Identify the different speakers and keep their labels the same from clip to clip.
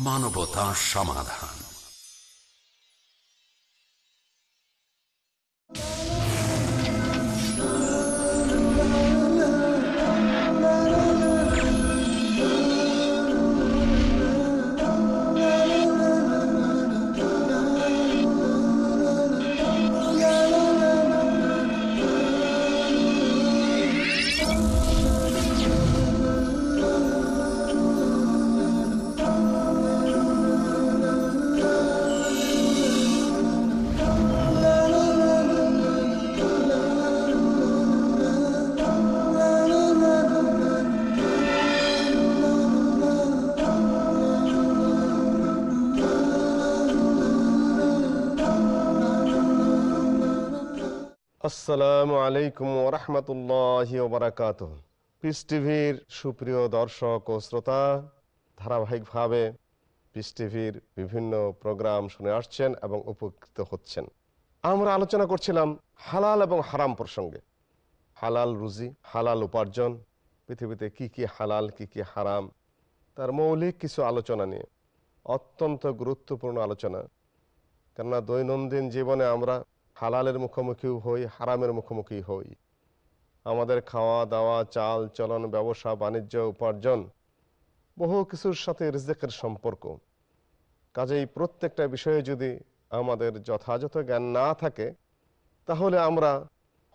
Speaker 1: মানবতা সমাধান।
Speaker 2: আসসালামু আলাইকুম ওরহমতুল্লাহ বারাকাত পিস টিভির সুপ্রিয় দর্শক ও শ্রোতা, ধারাবাহিকভাবে পিস টিভির বিভিন্ন প্রোগ্রাম শুনে আসছেন এবং উপকৃত হচ্ছেন। আমরা আলোচনা করছিলাম হালাল এবং হারাম প্রসঙ্গে। হালাল রুজি, হালাল উপার্জন, পৃথিবীতে কি কি হালাল, কি কি হারাম, তার মৌলিক কিছু আলোচনা নিয়ে। অত্যন্ত গুরুত্বপূর্ণ আলোচনা। কেননা দৈনন্দিন জীবনে আমরা হালালের মুখোমুখি হই, হারামের মুখোমুখি হই। আমাদের খাওয়া, দাওয়া, চাল, চলন, ব্যবসা, বাণিজ্য, উপার্জন, বহু কিছুর সাথে রিজেকের সম্পর্ক। কাজেই প্রত্যেকটা বিষয়ে যদি আমাদের যথাযথ জ্ঞান না থাকে, তাহলে আমরা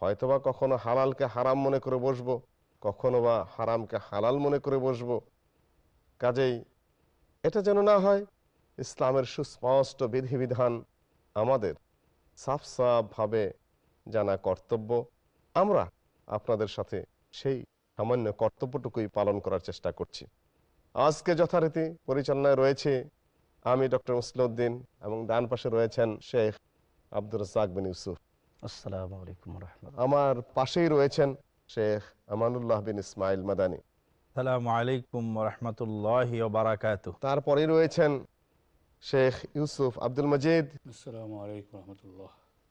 Speaker 2: হয়তোবা কখনো হালালকে হারাম মনে করে বসবো, কখনো বা হারামকে হালাল মনে করে বসবো। কাজেই এটা যেন না হয়, ইসলামের সুস্পষ্ট বিধিবিধান আমাদের সাফ সাফভাবে জানা কর্তব্য। আমরা আপনাদের সাথে সেই সামান্য কর্তব্যটুকুই পালন করার চেষ্টা করছি। আজকে যথারীতি পরিচালনায় রয়েছে আমি ডক্টর মুসলিউদ্দিন এবং ডান পাশে রয়েছেন শেখ আব্দুর রাজাক বিন ইউসুফ।
Speaker 3: আসসালামু আলাইকুম রহমতুল্লাহ।
Speaker 2: আমার পাশেই রয়েছেন শেখ আমানুল্লাহ বিন ইসমাইল মাদানী।
Speaker 4: সালামু আলাইকুম রহমতুল্লাহ বারাকাত
Speaker 2: তারপরেই রয়েছেন শেখ ইউসুফ আব্দুল মজিদ।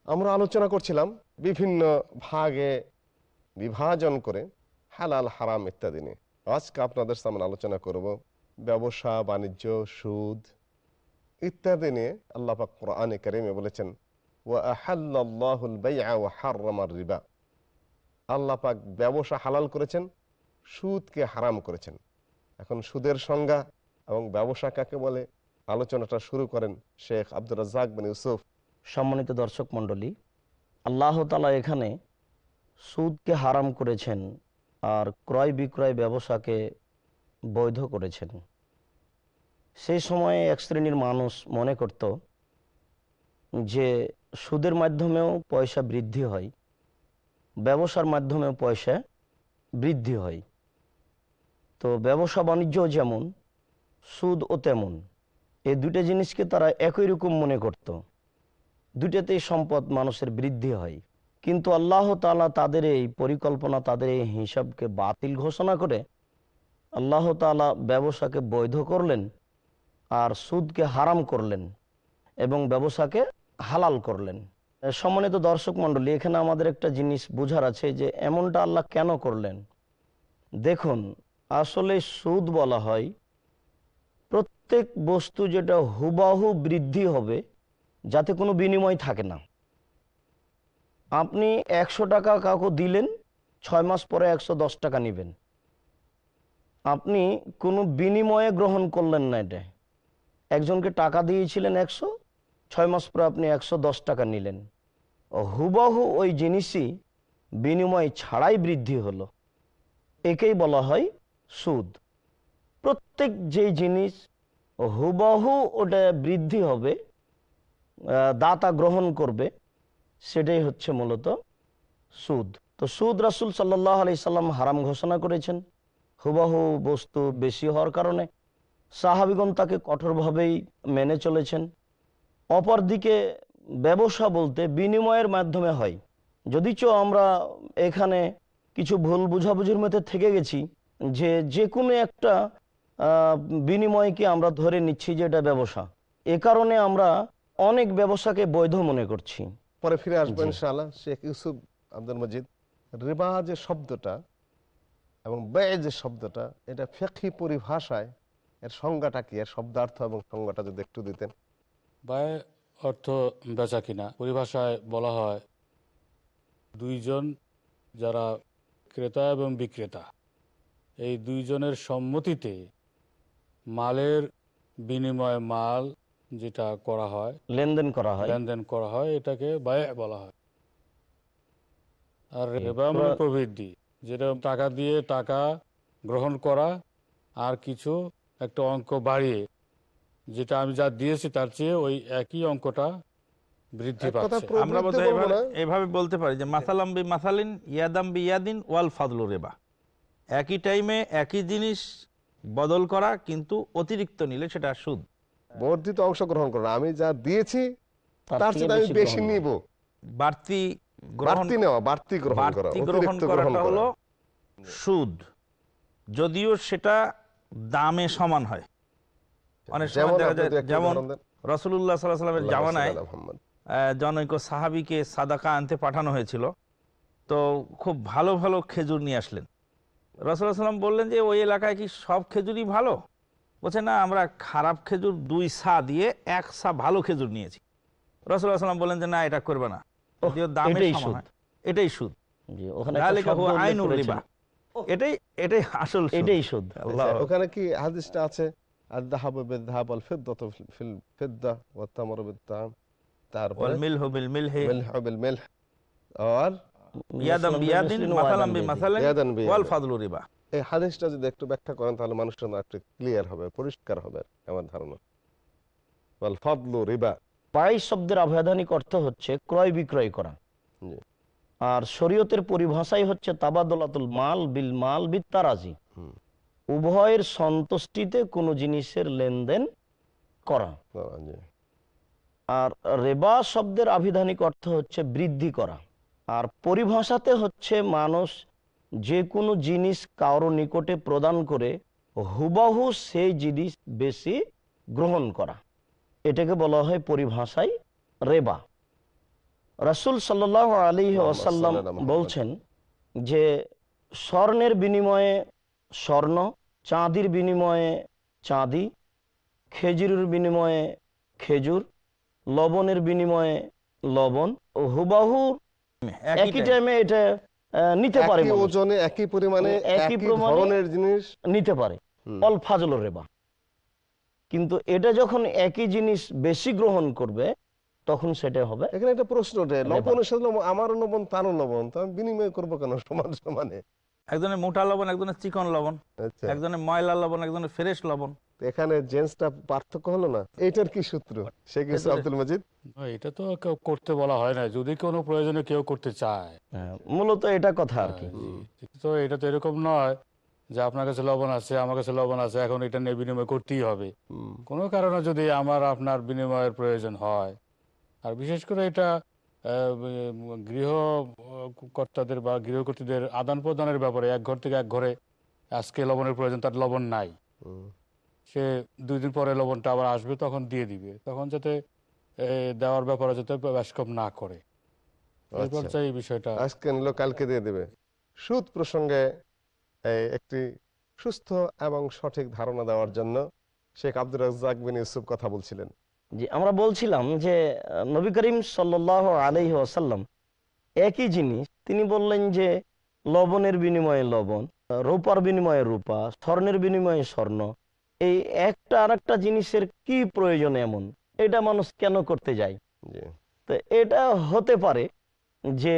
Speaker 2: আমরা আলোচনা করছিলাম বিভিন্ন ভাগে বিভাজন করে হালাল হারাম ইত্যাদি নিয়ে। আজকে আপনাদের সামনে আলোচনা করব ব্যবসা বাণিজ্য সুদ ইত্যাদি নিয়ে। আল্লাহ পাক কোরআনে কারিমে বলেছেন রিবা। আল্লাহ পাক ব্যবসা হালাল করেছেন সুদকে হারাম করেছেন। এখন সুদের সংজ্ঞা এবং ব্যবসা কাকে বলে? আলোচনাটা শুরু করেন শেখ আব্দুর রাজাক বিন ইউসুফ।
Speaker 3: সম্মানিত দর্শক মণ্ডলী, আল্লাহ তালা এখানে সুদকে হারাম করেছেন আর ক্রয় বিক্রয় ব্যবসাকে বৈধ করেছেন। সেই সময়ে এক শ্রেণির মানুষ মনে করত যে সুদের মাধ্যমেও পয়সা বৃদ্ধি হয়, ব্যবসার মাধ্যমেও পয়সা বৃদ্ধি হয়। তো ব্যবসা বাণিজ্য যেমন সুদ ও তেমন। এই দুটো জিনিসকে তারা একই রকম মনে করত। দুটাতেই সম্পদ মানুষের বৃদ্ধি হয়। কিন্তু আল্লাহ তালা তাদের এই পরিকল্পনা, তাদের এই হিসাবকে বাতিল ঘোষণা করে আল্লাহ তালা ব্যবসাকে বৈধ করলেন আর সুদকে হারাম করলেন এবং ব্যবসাকে হালাল করলেন। সম্মানিত দর্শক মণ্ডলী, এখানে আমাদের একটা জিনিস বোঝার আছে যে এমনটা আল্লাহ কেন করলেন? দেখুন, আসলে সুদ বলা হয় প্রত্যেক বস্তু যেটা হুবাহু বৃদ্ধি হবে, যাতে কোনো বিনিময় থাকে না। আপনি একশো টাকা কাউকে দিলেন, ছয় মাস পরে একশো দশ টাকা নেবেন। আপনি কোনো বিনিময়ে গ্রহণ করলেন না এটা। একজনকে টাকা দিয়েছিলেন একশো, ছয় মাস পরে আপনি একশো দশ টাকা নিলেন। হুবাহু ওই জিনিসই বিনিময় ছাড়াই বৃদ্ধি হলো। একেই বলা হয় সুদ। প্রত্যেক যেই জিনিস হুবাহু ওটা বৃদ্ধি হবে দাতা গ্রহণ করবে, সেটাই হচ্ছে মূলত সুদ। তো সুদ রাসুল সাল্লাহ আলি সাল্লাম হারাম ঘোষণা করেছেন, হুবহু বস্তু বেশি হওয়ার কারণে। সাহাবিগণ তাকে কঠোরভাবেই মেনে চলেছেন। অপরদিকে ব্যবসা বলতে বিনিময়ের মাধ্যমে হয়। যদিচ আমরা এখানে কিছু ভুল বুঝাবুঝির মধ্যে থেকে গেছি, যে যে কোনো একটা বিনিময়কে আমরা ধরে নিচ্ছি যে এটা ব্যবসা। এ কারণে আমরা অনেক ব্যবসাকে বৈধ মনে করছি।
Speaker 2: পরে ফিরে আসব। ইনশাআল্লাহ। শেখ ইউসুফ আব্দুল মজিদ রিবা যে শব্দটা এবং ব্যয় যে শব্দটা এটা ফেকি পরিভাষায় এর সংজ্ঞাটা কি? এর শব্দার্থ এবং সংজ্ঞাটা যদি একটু দিতেন।
Speaker 5: ব্যয় অর্থ বেচা কিনা। পরিভাষায় বলা হয় দুইজন যারা ক্রেতা এবং বিক্রেতা। এই দুইজনের সম্মতিতে মালের বিনিময়ে মাল যেটা করা হয়
Speaker 3: লেনদেন করা হয়।
Speaker 5: লেনদেন করা হয় এটাকে ব্যয় বলা হয়। আর রেবা মানে প্রবৃদ্ধি যেটা টাকা দিয়ে টাকা গ্রহণ করা আর কিছু একটা অঙ্ক বাড়িয়ে যেটা আমি যা দিয়েছি তার চেয়ে ওই একই অঙ্কটা বৃদ্ধি পাচ্ছে।
Speaker 4: আমরা বোধহয় এভাবে- বলতে পারি যে মাসালাম বি মাসালিন ইয়াদাম বি ইয়াদিন ওয়াল ফাদলু রেবা। একই টাইমে একই জিনিস বদল করা কিন্তু অতিরিক্ত নিলে সেটা সুদ।
Speaker 2: বর্ধিত অংশগ্রহণ করুন আমি যা দিয়েছি তার চেয়ে আমি বেশি নিব।
Speaker 4: বাড়তি
Speaker 2: বাড়তি নেওয়া বাড়তি গ্রহণ করা
Speaker 4: গ্রহণ
Speaker 2: গ্রহণ
Speaker 4: করাটা
Speaker 2: করা।
Speaker 4: হলো সুদ। যদিও সেটা দামে সমান হয়। অনেক সময় দেখা যায় যেমন। রসুল্লাহ সাল্লাহ সাল্লামের জামানায় জনৈক সাহাবিকে সাদাকা আনতে পাঠানো হয়েছিল। তো খুব ভালো ভালো খেজুর নিয়ে আসলেন। রসুল্লাহ সাল্লাম বললেন যে ওই এলাকায় কি সব খেজুরই ভালো? বলছে না আমরা খারাপ খেজুর দুই সা দিয়ে এক সা ভালো খেজুর নিয়েছি। রসুল্লাহ সাল্লাম বললেন যে না এটা করবে না।
Speaker 3: এটাই সুদ।
Speaker 4: এটাই আসল
Speaker 3: এটাই সুদ।
Speaker 2: ওখানে কি হাদিসটা আছে?
Speaker 4: ইয়াদাম বিয়াদিন
Speaker 3: মাসালাম
Speaker 4: বিমাসালিন। ওয়াল ফাদলু রিবা।
Speaker 2: এই হাদিসটা যদি একটু ব্যাখ্যা করেন তাহলে মানুষের একটু ক্লিয়ার হবে পরিষ্কার হবে আমার ধারণা। ওয়াল ফাদলু রিবা।
Speaker 3: বাই শব্দের আভ্যাধানিক অর্থ হচ্ছে ক্রয় বিক্রয় করা। আর শরীয়তের পরিভাষাই হচ্ছে তাবাদলাতুল মাল বিল মাল বিত্তারাজি।
Speaker 2: হুম।
Speaker 3: উভয়ের সন্তুষ্টিতে কোনো জিনিসের লেনদেন করা। আর রেবা শব্দের আভিধানিক অর্থ হচ্ছে বৃদ্ধি করা। আর পরিভাষাতে হচ্ছে মানুষ যে কোনো জিনিস কারও নিকটে প্রদান করে হুবাহু সেই জিনিস বেশি গ্রহণ করা। এটাকে বলা হয় পরিভাষায় রেবা। রাসুল সাল্লাহ আলী ওয়াসাল্লাম
Speaker 2: সাল্লাল্লাহু
Speaker 3: বলছেন যে স্বর্ণের বিনিময়ে স্বর্ণ চাঁদির বিনিময়ে চাঁদি খেজুরের বিনিময়ে খেজুর লবণের বিনিময়ে লবণ ও হুবাহু একই টাইমে এটা নিতে পারে
Speaker 2: একই ওজনে একই পরিমাণে
Speaker 3: একই
Speaker 2: ধরনের জিনিস।
Speaker 3: নিতে পারে। অল ফাজল রেবা। কিন্তু এটা যখন একই জিনিস বেশি গ্রহণ করবে তখন সেটা হবে
Speaker 2: এখানে একটা প্রশ্ন ওঠে লবণের সাথে লবণ, আমারও লবণ তারও লবণ তো আমি বিনিময় করব কেন সমান সমানে?
Speaker 4: একজনের মোটা লবণ একজনের চিকন লবণ
Speaker 2: আচ্ছা।
Speaker 4: একজনের ময়লা লবণ একজনের ফ্রেশ লবণ।
Speaker 2: এখানে জেন্সটা পার্থক্য হলো না? এটার কি সূত্র? শেখ ইসলাম আব্দুল মজিদ?
Speaker 5: এটা তো কেউ করতে বলা হয় না। যদি কোনো প্রয়োজনে কেউ করতে চায়।
Speaker 3: হ্যাঁ, মূলত এটা কথা আর কি।
Speaker 5: তো এটা তো এরকম নয় যে আপনার কাছে লবণ আছে আমার কাছে লবণ আছে এখন এটা নিয়ে বিনিময় করতেই হবে। কোনো কারণে যদি আমার আপনার বিনিময়ের প্রয়োজন হয় আর বিশেষ করে এটা আহ, গৃহ কর্তাদের বা গৃহকর্তীদের আদান প্রদানের ব্যাপারে এক ঘর থেকে এক ঘরে আজকে লবণের প্রয়োজন তার লবণ নাই। সে দুই দিন পরে লবণটা আবার আসবে তখন দিয়ে দিবে। তখন যাতে দেওয়ার ব্যাপারে যাতে ব্যাসকম না করে। এই
Speaker 2: আচ্ছা।
Speaker 5: এই বিষয়টা
Speaker 2: আজকে নিল কালকে দিয়ে দেবে। সুদ প্রসঙ্গে একটি সুস্থ এবং সঠিক ধারণা দেওয়ার জন্য শেখ আব্দুর রাজ্জাক বিন ইউসুফ কথা বলছিলেন।
Speaker 3: জি আমরা বলছিলাম যে নবী করিম সাল্লাহ আলহি আসাল্লাম একই জিনিস তিনি বললেন যে লবণের বিনিময়ে লবণ রূপার বিনিময়ে রূপা স্বর্ণের বিনিময়ে স্বর্ণ এই একটা আর একটা জিনিসের কি প্রয়োজন এমন? এটা মানুষ কেন করতে যায়? তো এটা হতে পারে যে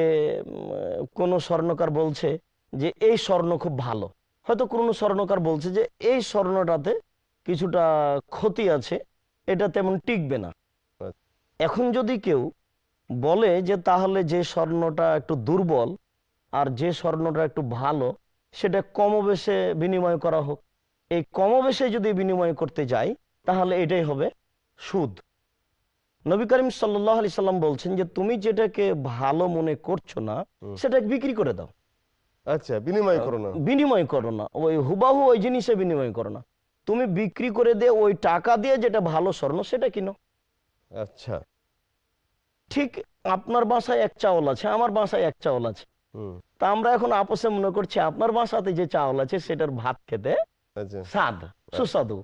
Speaker 3: কোনো স্বর্ণকার বলছে যে এই স্বর্ণ খুব ভালো। হয়তো কোনো স্বর্ণকার বলছে যে এই স্বর্ণটাতে কিছুটা ক্ষতি আছে এটা তেমন টিকবে না।
Speaker 2: আচ্ছা।
Speaker 3: এখন যদি কেউ বলে যে তাহলে যে স্বর্ণটা একটু দুর্বল আর যে স্বর্ণটা একটু ভালো সেটা কমবেশে বিনিময় করা হোক। এই কমবেশে যদি বিনিময় করতে যাই তাহলে এটাই হবে সুদ। নবী করিম সাল্লাহ আলি সাল্লাম বলছেন যে তুমি যেটাকে ভালো মনে করছ না। সেটাকে বিক্রি করে দাও।
Speaker 2: আচ্ছা বিনিময় করো না।
Speaker 3: বিনিময় করো না। ওই হুবাহু ওই জিনিসে বিনিময় করো না। তুমি বিক্রি করে দিয়ে ওই টাকা দিয়ে যেটা ভালো স্বর্ণ সেটা কিনো।
Speaker 2: আচ্ছা।
Speaker 3: ঠিক আপনার বাসায় এক চাউল আছে আমার বাসায় এক চাউল আছে। তা আমরা এখন আপোষে মনে করছি আপনার বাসাতে যে চাউল আছে সেটার ভাত খেতে
Speaker 2: আচ্ছা।
Speaker 3: স্বাদ সুস্বাদু।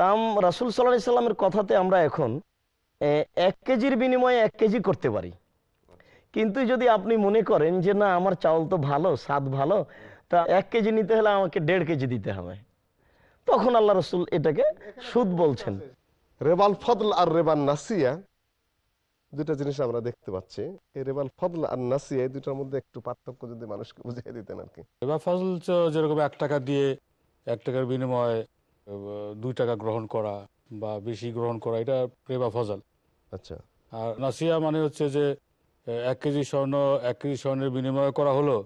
Speaker 3: তাম রাসুল সাল্লাহ সাল্লামের কথাতে আমরা এখন এক কেজির বিনিময়ে এক কেজি করতে পারি। কিন্তু যদি আপনি মনে করেন যে না আমার চাউল তো ভালো স্বাদ ভালো তা এক কেজি নিতে হলে আমাকে দেড় কেজি দিতে হবে। তখন আল্লাহ রসুল এটাকে সুদ বলছেন।
Speaker 2: রেবাল ফদল আর রেবাল নাসিয়া দুটা জিনিস আমরা দেখতে পাচ্ছি। এই রেবাল ফদল আর নাসিয়া এই দুটার মধ্যে একটু পার্থক্য যদি মানুষকে বুঝিয়ে দিতেন আর কি।
Speaker 5: এবার ফজল যেরকম এক টাকা দিয়ে এক টাকার বিনিময়ে দুই টাকা গ্রহণ করা বা বেশি গ্রহণ করা এটা রেবা ফজল।
Speaker 2: আচ্ছা।
Speaker 5: আর নাসিয়া মানে হচ্ছে যে এক কেজি স্বর্ণ এক কেজি স্বর্ণের বিনিময় করা হলো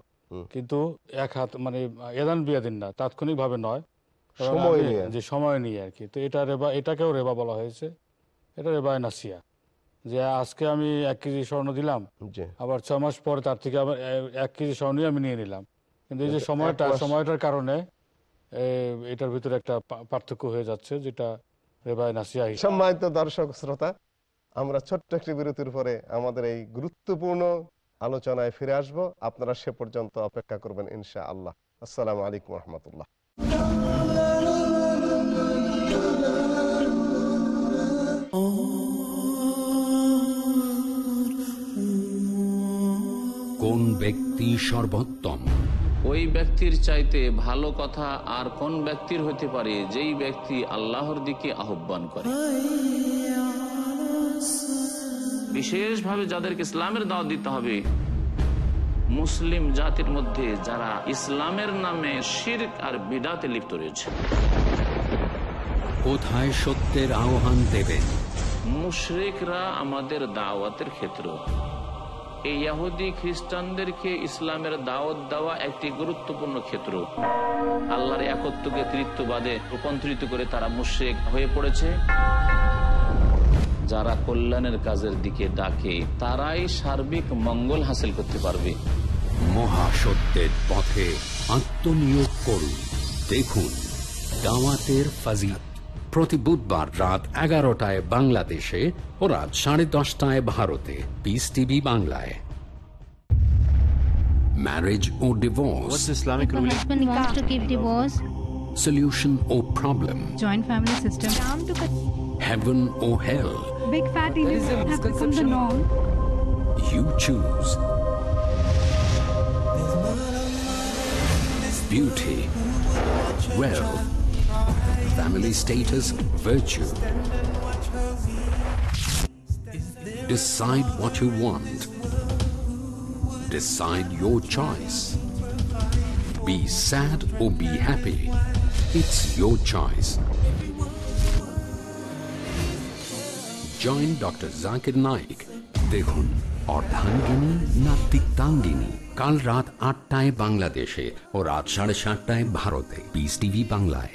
Speaker 5: কিন্তু এক হাত মানে এদান বিয়াদিন না তাৎক্ষণিক ভাবে নয়। যে সময় নিয়ে আর কি তো এটা রেবা এটাকেও রেবা বলা হয়েছে। এটা রেবায় নাসিয়া। যে আজকে আমি এক কেজি স্বর্ণ দিলাম আবার ছ মাস পরে তার থেকে আবার এক কেজি স্বর্ণই আমি নিয়ে নিলাম। কিন্তু এই যে সময়টা সময়টার কারণে এটার ভিতরে একটা পা- পার্থক্য হয়ে যাচ্ছে যেটা
Speaker 2: সম্মানিত দর্শক শ্রোতা আমরা ছোট্ট একটি বিরতির পরে আমাদের এই গুরুত্বপূর্ণ আলোচনায় ফিরে আসব। আপনারা সে পর্যন্ত অপেক্ষা করবেন ইনশা আল্লাহ আসসালামু আলাইকুম রহমতুল্লাহ
Speaker 1: কোন ব্যক্তি সর্বোত্তম?
Speaker 6: ওই ব্যক্তির চাইতে ভালো কথা আর কোন ব্যক্তির হতে পারে যেই ব্যক্তি আল্লাহর দিকে আহ্বান করে। বিশেষভাবে যাদেরকে ইসলামের দাওয়াত দিতে হবে মুসলিম জাতির মধ্যে যারা ইসলামের নামে শিরক আর বিদাতে লিপ্ত রয়েছে।
Speaker 1: কোথায় সত্যের আহ্বান দেবেন
Speaker 6: মুশরিকরা আমাদের দাওয়াতের ক্ষেত্র। এই খ্রিস্টানদেরকে ইসলামের দাওয়াত দেওয়া একটি গুরুত্বপূর্ণ ক্ষেত্র। আল্লাহর একত্বকে তৃত্ববাদে রূপান্তরিত করে তারা মুশরিক হয়ে পড়েছে। যারা কল্যাণের কাজের দিকে ডাকে, তারাই সার্বিক মঙ্গল হাসিল করতে পারবে।
Speaker 1: মহাসত্যের পথে আত্মনিয়োগ করুন। দেখুন দাওয়াতের ফাজিল প্রতি বুধবার রাত এগারোটায় বাংলাদেশে ও রাত সাড়ে দশটায় ভারতে পিস টিভি বাংলায় marriage O divorce
Speaker 7: If a husband wants to give divorce,
Speaker 1: solution O problem
Speaker 8: joint family system.
Speaker 1: heaven or hell
Speaker 8: Big fatty lips have become the norm.
Speaker 1: you choose beauty wealth family status virtue decide what you want decide your choice be sad or be happy it's your choice join doctor Zakir Naik দেখুন অর্ধাঙ্গিনী না তিক্তাঙ্গিনী কাল রাত আটটায় বাংলাদেশে ও রাত সাড়ে সাতটায় ভারতে পিস টিভি বাংলায়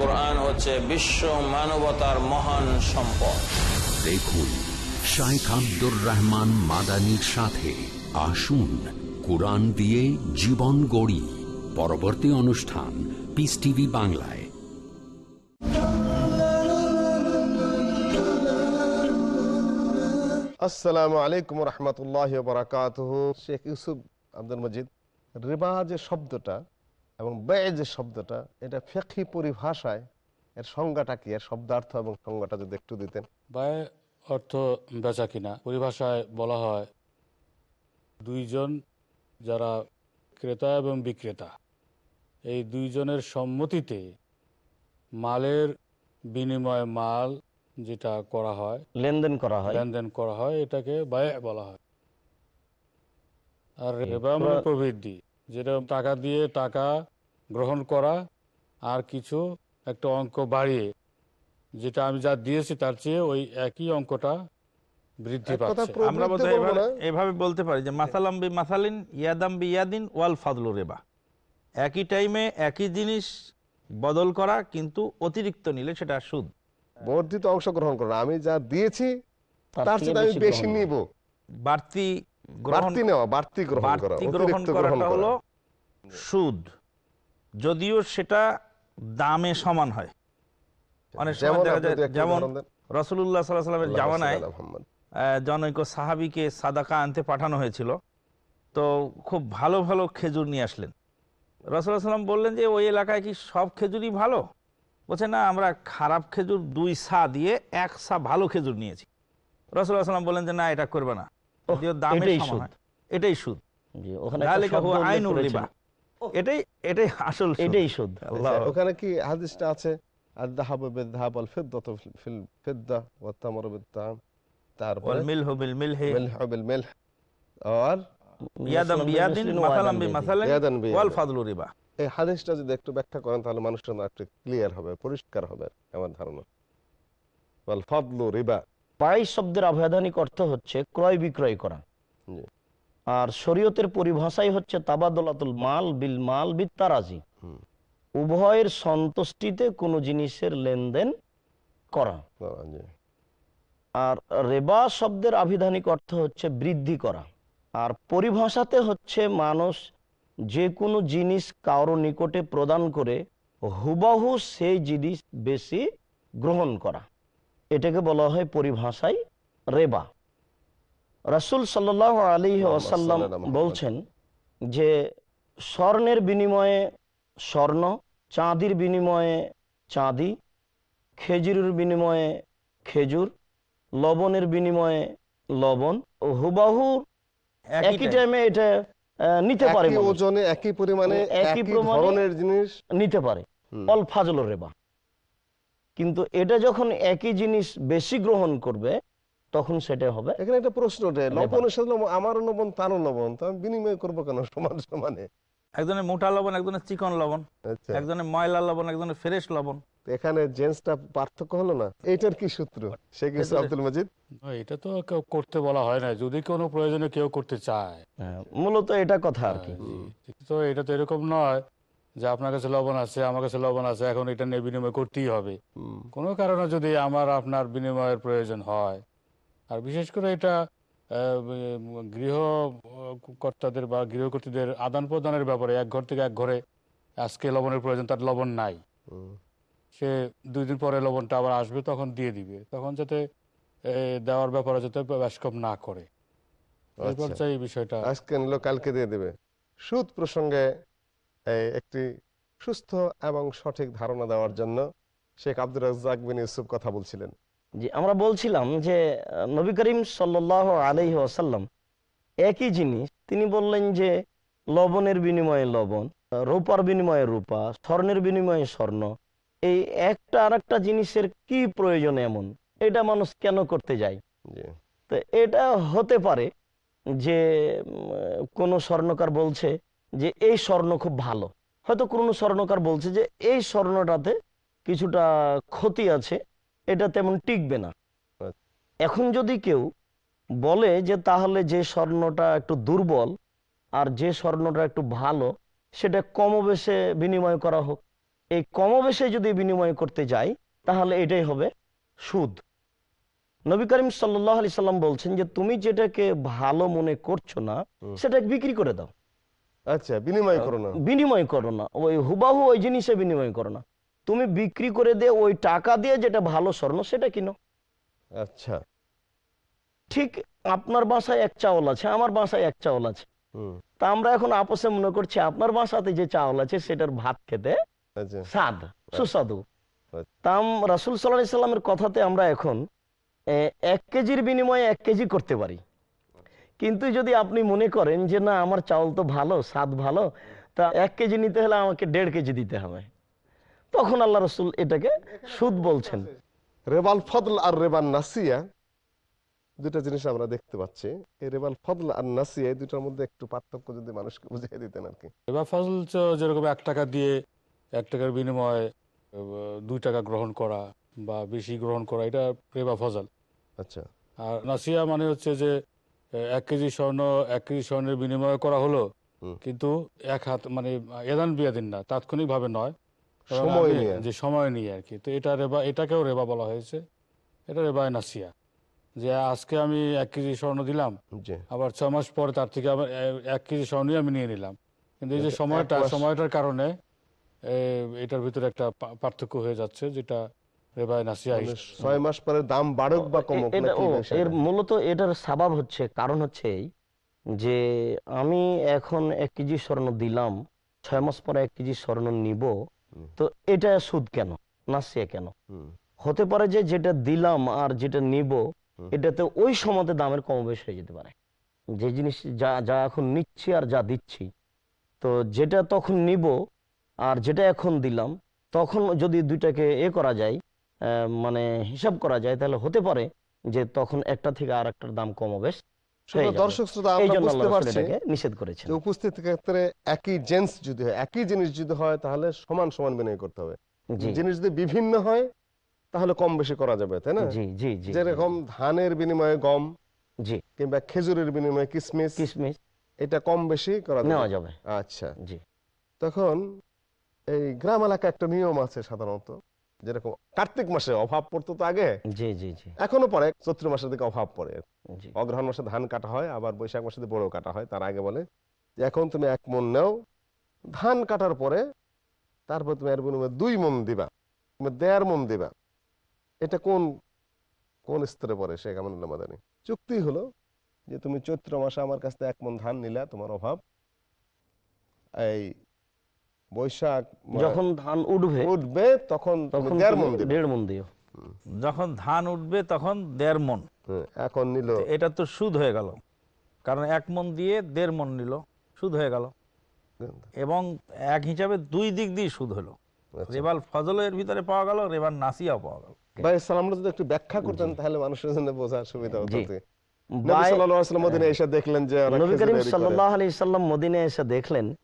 Speaker 6: কোরআন হচ্ছে বিশ্ব মানবতার মহান সম্পদ।
Speaker 1: দেখুন শাইখ আব্দুর রহমান মাদানির সাথে আসুন কোরআন দিয়ে জীবন গড়ি। পরবর্তী অনুষ্ঠান পিস টিভি বাংলায়।
Speaker 2: আসসালামু আলাইকুম রহমতুল্লাহ বরাকাত শেখ ইউসুফ আব্দুল মজিদ রিবা যে শব্দটা এবং ব্যয় যে শব্দটা এটা ফেকি পরিভাষায় এর সংজ্ঞাটা কি? এর শব্দার্থ এবং সংজ্ঞাটা যদি একটু দিতেন।
Speaker 5: ব্যয় অর্থ বেচা কিনা? পরিভাষায় বলা হয় দুইজন যারা ক্রেতা এবং বিক্রেতা। এই দুইজনের সম্মতিতে মালের বিনিময়ে মাল যেটা করা হয়
Speaker 3: লেনদেন করা হয়।
Speaker 5: লেনদেন করা হয় এটাকে ব্যয় বলা হয়। আর রেবা মানে প্রবৃদ্ধি। যেটা টাকা দিয়ে টাকা গ্রহণ করা আর কিছু একটা অঙ্ক বাড়িয়ে যেটা আমি যা দিয়েছি তার চেয়ে ওই একই অঙ্কটা বৃদ্ধি পাচ্ছে।
Speaker 4: আমরা বোধহয় এভাবে বলতে পারি যে মাসালাম মাসালিন ইয়াদাম ইয়াদিন ওয়াল ফাদলু রেবা। একই টাইমে একই জিনিস বদল করা কিন্তু অতিরিক্ত নিলে সেটা সুদ।
Speaker 2: বর্ধিত অংশ গ্রহণ করো। আমি যা দিয়েছি
Speaker 3: তার
Speaker 2: তার চেয়ে আমি
Speaker 3: বেশি
Speaker 2: নিব।
Speaker 4: বাড়তি
Speaker 2: বাড়তি নেওয়া বাড়তি গ্রহণ করা
Speaker 4: গ্রহণ
Speaker 2: গ্রহণ
Speaker 4: করাটা হলো সুদ। যদিও সেটা দামে সমান হয়। অনেক সময় দেখা যায় যেমন রসুল্লাহ সাল্লাহ সাল্লামের জামানায় জনৈক সাহাবিকে সাদাকা আনতে পাঠানো হয়েছিল। তো খুব ভালো ভালো খেজুর নিয়ে আসলেন। রসুল্লাহ সাল্লাম বললেন যে ওই এলাকায় কি সব খেজুরই ভালো? বলছে না আমরা খারাপ খেজুর দুই সা দিয়ে এক সা ভালো খেজুর নিয়েছি। রসুল্লাহ সাল্লাম বললেন যে না এটা করবে না। দামের
Speaker 3: এটাই
Speaker 4: সমান
Speaker 3: সুদ।
Speaker 4: এটাই সুদ।
Speaker 3: ওখানে।
Speaker 4: রিবা। এটাই এটাই আসল
Speaker 3: এটাই সুদ।
Speaker 2: আচ্ছা, ওখানে কি হাদিসটা আছে? তারপরে আর
Speaker 4: বিয়াদিন
Speaker 2: ইয়াদান বিয়াদিন।
Speaker 4: ওয়াল ফাদলু রিবা।
Speaker 2: এই হাদিসটা যদি একটু ব্যাখ্যা করেন তাহলে মানুষের একটু ক্লিয়ার হবে পরিষ্কার হবে আমার ধারণা। ওয়াল ফাদলু রিবা।
Speaker 3: বাই শব্দের আভ্যাধানিক অর্থ হচ্ছে ক্রয় বিক্রয় করা। আর শরীয়তের পরিভাষাই হচ্ছে তাবাদলাতুল মাল বিল মাল বিত্তারাজি। উভয়ের সন্তুষ্টিতে কোনো জিনিসের লেনদেন করা। আর রেবা শব্দের আভিধানিক অর্থ হচ্ছে বৃদ্ধি করা। আর পরিভাষাতে হচ্ছে মানুষ যে কোনো জিনিস কারও নিকটে প্রদান করে হুবাহু সেই জিনিস বেশি গ্রহণ করা। এটাকে বলা হয় পরিভাষায় রেবা। রাসুল সাল্লাহ আলী ওয়াসাল্লাম
Speaker 2: সাল্লাল্লাহু
Speaker 3: বলছেন যে স্বর্ণের বিনিময়ে স্বর্ণ চাঁদির বিনিময়ে চাঁদি খেজুরের বিনিময়ে খেজুর লবণের বিনিময়ে লবণ ও হুবাহু একই টাইমে এটা নিতে পারে।
Speaker 2: ওজনে একই পরিমাণে
Speaker 3: একই
Speaker 2: একই
Speaker 3: প্রমাণে
Speaker 2: ধরনের জিনিস।
Speaker 3: নিতে পারে। অল ফাজল রেবা। কিন্তু এটা যখন একই জিনিস বেশি গ্রহণ করবে তখন সেটা হবে
Speaker 2: এখানে একটা প্রশ্ন ওঠে লবণের সাথে লবণ, আমারও লবণ তারও লবণ তো আমি বিনিময় করব কেন সমান সমানে?
Speaker 4: একজনের মোটা লবণ একজনের চিকন লবণ
Speaker 2: আচ্ছা।
Speaker 4: একজনের ময়লা লবণ একজনের ফ্রেশ লবণ।
Speaker 2: তো এখানে জেন্সটা পার্থক্য হলো না? এইটার কি সূত্র? শেখ ইসলাম আব্দুল মজিদ?
Speaker 5: এটা তো কেউ করতে বলা হয় না। যদি কোনো প্রয়োজনে কেউ করতে চায়।
Speaker 3: হ্যাঁ, মূলত এটা কথা আর কি।
Speaker 5: জি, তো এটা তো এরকম নয়। যে আপনার কাছে লবণ আছে আমার কাছে লবণ আছে এখন এটা নিয়ে বিনিময় করতেই হবে। কোনো কারণে যদি আমার আপনার বিনিময়ের প্রয়োজন হয় আর বিশেষ করে এটা আহ, উম, গৃহ কর্তাদের বা গৃহকর্তীদের আদান প্রদানের ব্যাপারে এক ঘর থেকে এক ঘরে আজকে লবণের প্রয়োজন তার লবণ নাই। সে দুই দিন পরে লবণটা আবার আসবে তখন দিয়ে দিবে। তখন যাতে দেওয়ার ব্যাপারে যাতে ব্যাসকম না করে। এই
Speaker 2: আচ্ছা।
Speaker 5: এই বিষয়টা।
Speaker 2: আজকে নিল কালকে দিয়ে দেবে। সুদ প্রসঙ্গে একটি সুস্থ এবং সঠিক ধারণা দেওয়ার জন্য শেখ আব্দুর রাজ্জাক বিন ইউসুফ কথা বলছিলেন।
Speaker 3: যে আমরা বলছিলাম যে নবী করিম সাল্লাহ আলহি আসাল্লাম একই জিনিস তিনি বললেন যে লবণের বিনিময়ে লবণ রূপার বিনিময়ে রূপা স্বর্ণের বিনিময়ে স্বর্ণ এই একটা আর একটা জিনিসের কি প্রয়োজন এমন? এটা মানুষ কেন করতে যায়?
Speaker 2: জি।
Speaker 3: তো এটা হতে পারে যে কোনো স্বর্ণকার বলছে যে এই স্বর্ণ খুব ভালো হয়তো কোনো স্বর্ণকার বলছে যে এই স্বর্ণটাতে কিছুটা ক্ষতি আছে এটা তেমন টিকবে না। এখন যদি কেউ বলে যে তাহলে যে স্বর্ণটা একটু দুর্বল আর যে স্বর্ণটা একটু ভালো সেটা কমবেশে বিনিময় করা হোক এই কমবেশে যদি বিনিময় করতে যাই তাহলে এটাই হবে সুদ নবী করিম সাল্লাহ আলি সাল্লাম বলছেন যে তুমি যেটাকে ভালো মনে করছ না। সেটা বিক্রি করে দাও
Speaker 2: আচ্ছা বিনিময় করো না।
Speaker 3: বিনিময় করো না। ওই হুবাহু ওই জিনিসে বিনিময় করো না। তুমি বিক্রি করে দিয়ে ওই টাকা দিয়ে যেটা ভালো স্বর্ণ সেটা কিনো।
Speaker 2: আচ্ছা।
Speaker 3: ঠিক আপনার বাসায় এক চাউল আছে আমার বাসায় এক চাউল আছে।
Speaker 2: হুম।
Speaker 3: তা আমরা এখন আপোষে মনে করছি আপনার বাসাতে যে চাউল আছে সেটার ভাত খেতে
Speaker 2: আচ্ছা।
Speaker 3: স্বাদ সুস্বাদু।
Speaker 2: আচ্ছা।
Speaker 3: তাম রাসুল সাল্লাহ সাল্লামের কথাতে আমরা এখন এক কেজির বিনিময়ে এক কেজি করতে পারি। কিন্তু যদি আপনি মনে করেন যে না আমার চাউল তো ভালো স্বাদ ভালো তা এক কেজি নিতে হলে আমাকে দেড় কেজি দিতে হবে। তখন আল্লাহ রসুল এটাকে সুদ বলছেন।
Speaker 2: রেবাল ফদল আর রেবাল নাসিয়া দুটা জিনিস আমরা দেখতে পাচ্ছি। এই রেবাল ফদল আর নাসিয়া এই দুটার মধ্যে একটু পার্থক্য যদি মানুষকে বুঝিয়ে দিতেন আর কি।
Speaker 5: এবার ফজল তো যেরকম এক টাকা দিয়ে এক টাকার বিনিময়ে দুই টাকা গ্রহণ করা বা বেশি গ্রহণ করা এটা রেবা ফজল।
Speaker 2: আচ্ছা।
Speaker 5: আর নাসিয়া মানে হচ্ছে যে এক কেজি স্বর্ণ এক কেজি স্বর্ণের বিনিময় করা হলো। কিন্তু এক হাত মানে এদান বিয়াদিন না তাৎক্ষণিক ভাবে নয়। যে সময় নিয়ে আর কি। তো এটা রেবা এটাকেও রেবা বলা হয়েছে। এটা রেবায় নাসিয়া যে আজকে আমি এক কেজি স্বর্ণ দিলাম আবার ছ মাস পরে তার থেকে আবার এক কেজি স্বর্ণই আমি নিয়ে নিলাম। কিন্তু এই যে সময়টা সময়টার কারণে এটার ভিতরে একটা পার্থক্য হয়ে যাচ্ছে যেটা
Speaker 2: মানে ছয় মাস পরে দাম বাড়ুক বা কমুক?
Speaker 3: এর মূলত এটার স্বভাব হচ্ছে কারণ হচ্ছে এই যে আমি এখন এক কেজি স্বর্ণ দিলাম ছয় মাস পরে এক কেজি স্বর্ণ নিব তো এটা সুদ কেন? নাসিয়া কেন? হতে পারে যে যেটা দিলাম আর যেটা নিব এটাতে ওই সময়তে দামের কম বেশ হয়ে যেতে পারে। যে জিনিস যা যা এখন নিচ্ছি আর যা দিচ্ছি তো যেটা তখন নিব আর যেটা এখন দিলাম তখন যদি দুইটাকে এ করা যায় মানে হিসাব করা যায় তাহলে হতে পারে যে তখন একটা থেকে আর একটার দাম কম বেশ।
Speaker 2: শুধু
Speaker 3: যাবে।
Speaker 2: দর্শক শ্রোতা আমরা বুঝতে পারছি
Speaker 3: নিষেধ করেছেন
Speaker 2: উপস্থিত ক্ষেত্রে একই জেন্স যদি হয় একই জিনিস যদি হয় তাহলে সমান সমান বিনিয়োগ করতে হবে। জিনিস যদি বিভিন্ন হয় তাহলে কম বেশি করা যাবে তাই না?
Speaker 3: জি জি জি
Speaker 2: যেরকম ধানের বিনিময়ে গম
Speaker 3: জি।
Speaker 2: কিংবা খেজুরের বিনিময়ে কিসমিস
Speaker 3: কিসমিস।
Speaker 2: এটা কম বেশি করা
Speaker 3: নেওয়া
Speaker 2: যাবে। আচ্ছা।
Speaker 3: জি।
Speaker 2: তখন এই গ্রাম এলাকায় একটা নিয়ম আছে সাধারণত যেরকম কার্তিক মাসে অভাব পড়তো তো আগে।
Speaker 3: জি জি জি।
Speaker 2: এখনও পরে চৈত্র মাসের দিকে অভাব পড়ে। অগ্রহণ মাসে ধান কাটা হয় আবার বৈশাখ মাসে বড় কাটা হয় তার আগে বলে। এখন তুমি এক মন নেও ধান কাটার পরে তারপর তুমি এর বিনিময়ে দুই মন দিবা তুমি দেড় মন দিবা। এটা কোন কোন স্তরে পড়ে শেখ আমানুল্লাহ মাদানী? চুক্তি হলো যে তুমি চৈত্র মাসে আমার কাছ থেকে এক মন ধান নিলা তোমার অভাব। এই বৈশাখ
Speaker 3: যখন ধান উঠবে
Speaker 2: উঠবে তখন
Speaker 3: তখন
Speaker 2: দেড় মন
Speaker 3: দেড় মন দিও
Speaker 4: যখন ধান উঠবে তখন দেড় মন।
Speaker 2: হ্যাঁ, এখন নিল।
Speaker 4: এটা তো সুদ হয়ে গেল। কারণ এক মন দিয়ে দেড় মন নিল সুদ হয়ে গেল। এবং এক হিসাবে দুই দিক দিয়ে সুদ হলো।
Speaker 2: আচ্ছা।
Speaker 4: রেবাল ফজল এর ভিতরে পাওয়া গেল রেবাল নাসিয়াও পাওয়া গেল।
Speaker 2: ভাই সালামটা যদি একটু ব্যাখ্যা করতেন তাহলে মানুষের জন্য বোঝার সুবিধা হতো দেখলেন যে
Speaker 3: নবী করিম সাল্লাহ আলি সাল্লাম মদিনে এসে দেখলেন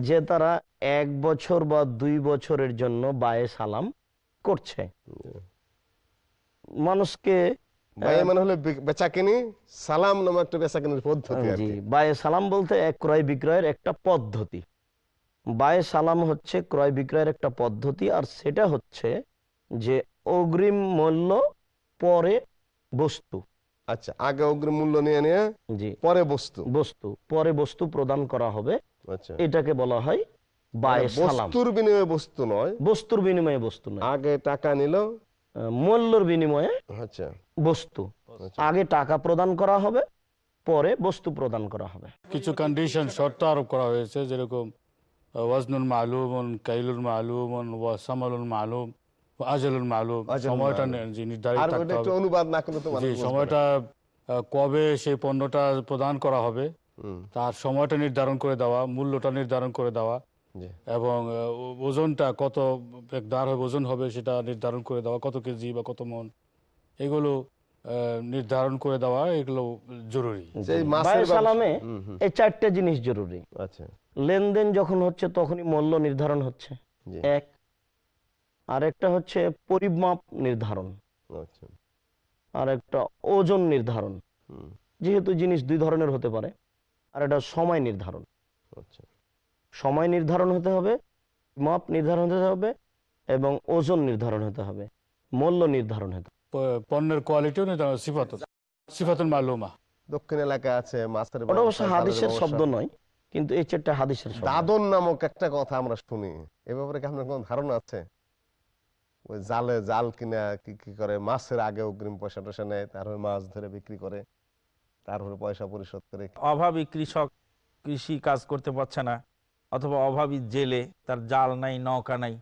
Speaker 3: যে তারা এক বছর বা দুই বছরের জন্য বায়ে সালাম করছে। মানুষকে
Speaker 2: মানে সালাম
Speaker 3: বলতে ক্রয় বিক্রয়ের একটা পদ্ধতি। বায়ে সালাম হচ্ছে ক্রয় বিক্রয়ের একটা পদ্ধতি আর সেটা হচ্ছে যে অগ্রিম মূল্য পরে বস্তু।
Speaker 2: আচ্ছা আগে অগ্রিম মূল্য নিয়ে নিয়ে
Speaker 3: জি।
Speaker 2: পরে বস্তু।
Speaker 3: বস্তু পরে বস্তু প্রদান করা হবে।
Speaker 2: আচ্ছা।
Speaker 3: এটাকে বলা হয়
Speaker 2: মানে
Speaker 3: সালাম।
Speaker 2: বস্তুর বিনিময়ে বস্তু নয়।
Speaker 3: বস্তুর বিনিময়ে বস্তু নয়।
Speaker 2: আগে টাকা নিল।
Speaker 3: মূল্যর বিনিময়ে
Speaker 2: আচ্ছা।
Speaker 3: বস্তু।
Speaker 2: আচ্ছা।
Speaker 3: আগে টাকা প্রদান করা হবে পরে বস্তু প্রদান করা হবে।
Speaker 5: কিছু কন্ডিশন শর্ত আরোপ করা হয়েছে যেরকম ওয়াজনুল মালুম কাইলুল মালুম ওয়াসামালুল মালুম। আজলুল মালুম সময়টা নির্ধারিত থাকতে হবে।
Speaker 2: অনুবাদ না করলে তো
Speaker 5: সময়টা কবে সেই পণ্যটা প্রদান করা হবে তার সময়টা নির্ধারণ করে দেওয়া মূল্যটা নির্ধারণ করে দেওয়া এবং ওজনটা কত দার হবে ওজন হবে সেটা নির্ধারণ করে দেওয়া কত কেজি বা কত মন এগুলো আহ, নির্ধারণ করে দেওয়া এগুলো জরুরি।
Speaker 3: সালামে এই চারটে জিনিস জরুরি।
Speaker 2: আচ্ছা।
Speaker 3: লেনদেন যখন হচ্ছে তখনই মূল্য নির্ধারণ হচ্ছে। এক আর একটা হচ্ছে পরিমাপ নির্ধারণ।
Speaker 2: আচ্ছা।
Speaker 3: আর একটা ওজন নির্ধারণ। যেহেতু জিনিস দুই ধরনের হতে পারে আর একটা সময় নির্ধারণ।
Speaker 2: আচ্ছা।
Speaker 3: সময় নির্ধারণ হতে হবে মাপ নির্ধারণ হতে হবে এবং ওজন নির্ধারণ হতে হবে মূল্য নির্ধারণ হতে হবে।
Speaker 5: পণ্যের কোয়ালিটিও নির্ধারণ সিফাত সিফাতুল মালুমা।
Speaker 2: দক্ষিণ এলাকায় আছে মাছের
Speaker 3: ওটা অবশ্য হাদিসের শব্দ নয় কিন্তু এই চারটা হাদিসের
Speaker 2: দাদন নামক একটা কথা আমরা শুনি। এ ব্যাপারে কি আপনার কোনো ধারণা আছে? ওই জালে জাল কিনা কি কি করে মাছের আগে অগ্রিম পয়সা টয়সা নেয় তারপরে মাছ ধরে বিক্রি করে তারপরে পয়সা পরিশোধ করে।
Speaker 4: অভাবী কৃষক কৃষি কাজ করতে পারছে না অথবা অভাবী জেলে তার জাল নাই নৌকা নাই।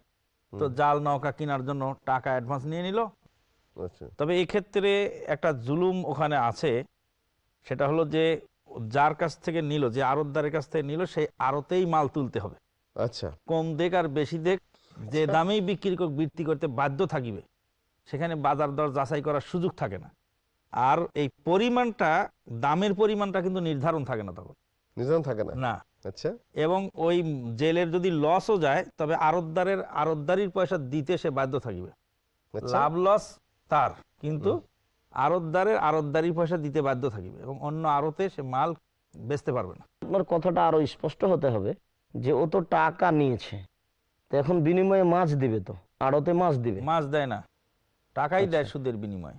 Speaker 4: তো জাল নৌকা কেনার জন্য টাকা অ্যাডভান্স নিয়ে নিল।
Speaker 2: আচ্ছা।
Speaker 4: তবে এক্ষেত্রে একটা জুলুম ওখানে আছে সেটা হলো যে যার কাছ থেকে নিল যে আড়তদারের কাছ থেকে নিল সেই আড়তেই মাল তুলতে হবে।
Speaker 2: আচ্ছা।
Speaker 4: কম দেখ আর বেশি দেখ যে দামেই বিক্রি করে বৃত্তি করতে বাধ্য থাকিবে সেখানে বাজার দর যাচাই করার সুযোগ থাকে না। আর এই পরিমাণটা দামের পরিমাণটা কিন্তু নির্ধারণ থাকে না তখন।
Speaker 2: নিজাম থাকে না?
Speaker 4: না।
Speaker 2: আচ্ছা।
Speaker 4: এবং ওই জেলের যদি লসও যায় তবে আড়তদারের আড়তদারির পয়সা দিতে সে বাধ্য থাকিবে।
Speaker 2: আচ্ছা।
Speaker 4: লাভ লস তার কিন্তু আড়তদারের আড়তদারির পয়সা দিতে বাধ্য থাকিবে এবং অন্য আড়তে সে মাল বেচতে পারবে না।
Speaker 3: আপনার কথাটা আরও স্পষ্ট হতে হবে যে ও তো টাকা নিয়েছে। তো এখন বিনিময়ে মাছ দিবে তো আড়তে মাছ দিবে।
Speaker 4: মাছ দেয় না টাকাই দেয়
Speaker 3: আচ্ছা।
Speaker 4: সুদের বিনিময়ে।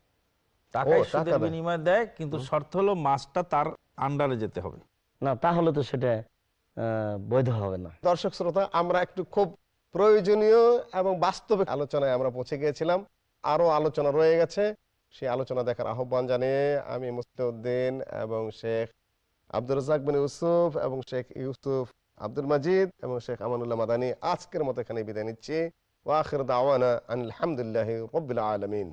Speaker 4: টাকাই সুদের
Speaker 2: দেয়।
Speaker 4: বিনিময়ে দেয় কিন্তু শর্ত হলো মাছটা তার আন্ডারে যেতে হবে।
Speaker 3: না তাহলে তো সেটা বৈধ হবে না।
Speaker 2: দর্শক শ্রোতা আমরা একটু খুব প্রয়োজনীয় এবং বাস্তবিক আলোচনায় আমরা পৌঁছে গিয়েছিলাম। আরও আলোচনা রয়ে গেছে। সেই আলোচনা দেখার আহ্বান জানিয়ে আমি মুস্তিউদ্দিন এবং শেখ আব্দুর রাজাক বিন ইউসুফ এবং শেখ ইউসুফ আব্দুল মাজিদ এবং শেখ আমানুল্লাহ মাদানী আজকের মতো এখানে বিদায় নিচ্ছি। ওয়াখির দাওয়ানা আলহামদুলিল্লাহ রবিল আলমিন।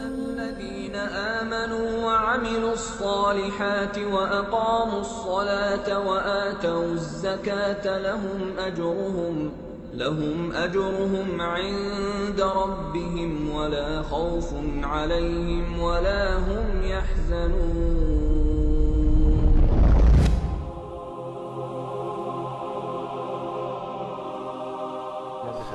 Speaker 9: الذين آمنوا وعملوا الصالحات وأقاموا الصلاة وآتوا الزكاة لهم أجرهم لهم أجرهم عند ربهم ولا خوف عليهم ولا هم يحزنون.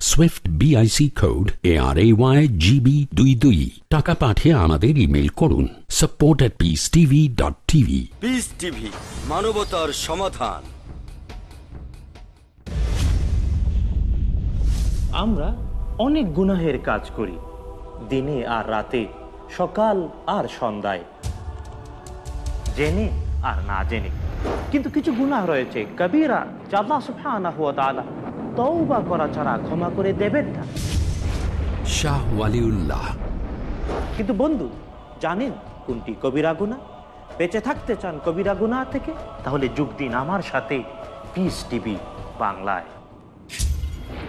Speaker 1: SWIFT B I C code A R A Y G B দুই দুই টাকা পাঠিয়ে আমাদের ইমেল করুন support at peace TV dot TV
Speaker 10: peace TV মানবতার সমাধান।
Speaker 11: আমরা অনেক গুনাহের কাজ করি দিনে আর রাতে সকাল আর সন্ধ্যায়। জেনে আর না জেনে। কিন্তু কিছু গুনাহ রয়েছে কবিরা জাল্লা সুবহানাহু ওয়া তাআলা তওবা করা ছাড়া ক্ষমা করে দেবেন না।
Speaker 1: শাহ ওয়ালিউল্লাহ।
Speaker 11: কিন্তু বন্ধু জানেন কোনটি কবিরা গুনাহ বেঁচে থাকতে চান কবিরা গুনাহ থেকে? তাহলে যোগ দিন আমার সাথে। পিস টিভি বাংলায়।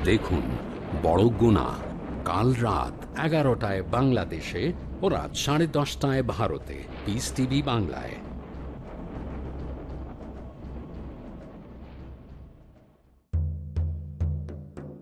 Speaker 1: দেখুন বড় গুণা কাল রাত এগারোটায় বাংলাদেশে ও রাত সাড়ে দশটায় ভারতে। পিস টিভি বাংলায়।